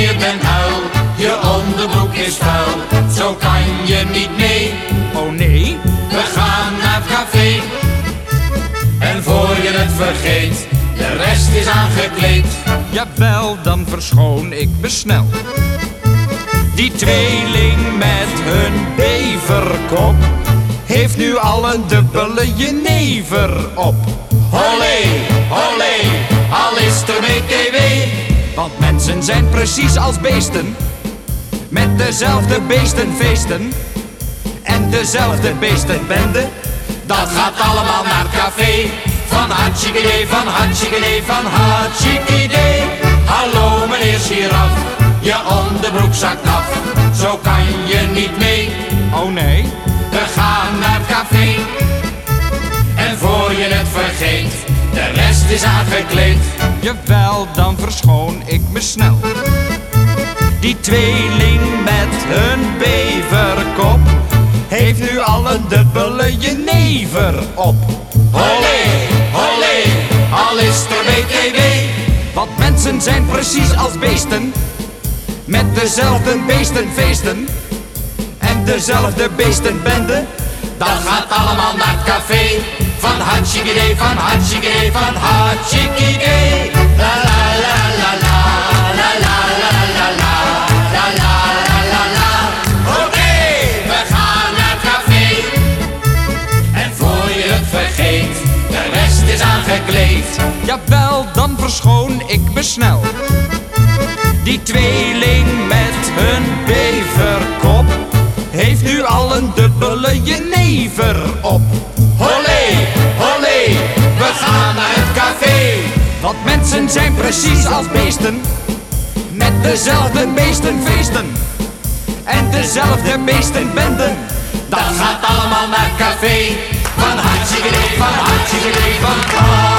Je bent huilt. Je onderbroek is vuil, zo kan je niet mee. Oh nee? We gaan naar het café. En voor je het vergeet, de rest is aangekleed. Jawel, dan verschoon ik me snel. Die tweeling met hun beverkop heeft nu al een dubbele jenever op. Holé, holé. Want mensen zijn precies als beesten, met dezelfde beestenfeesten en dezelfde beestenbende. Dat gaat allemaal naar het café. Van hartstikke van hartstikke van hartstikke Hallo meneer Giraf, je onderbroek zakt af. Zo kan je niet mee. Oh nee, We gaan naar het café. En voor je het vergeet, de rest is aangekleed. Jawel, dan verschoon ik me snel. Die tweeling met hun beverkop heeft nu al een dubbele jenever op. Olé, olé, al is er BTW. Want mensen zijn precies als beesten, met dezelfde beestenfeesten en dezelfde beestenbende. Dat gaat allemaal naar het café. Van hartstikke van hartstikke van hartstikke is aangekleed. Jawel, dan verschoon ik me snel. Die tweeling met hun beverkop heeft nu al een dubbele jenever op. Olé, olé, we gaan naar het café. Want mensen zijn precies als beesten, met dezelfde beestenfeesten en dezelfde beestenbenden. Dat gaat allemaal naar café. chickadee bum, hot chickadee bum,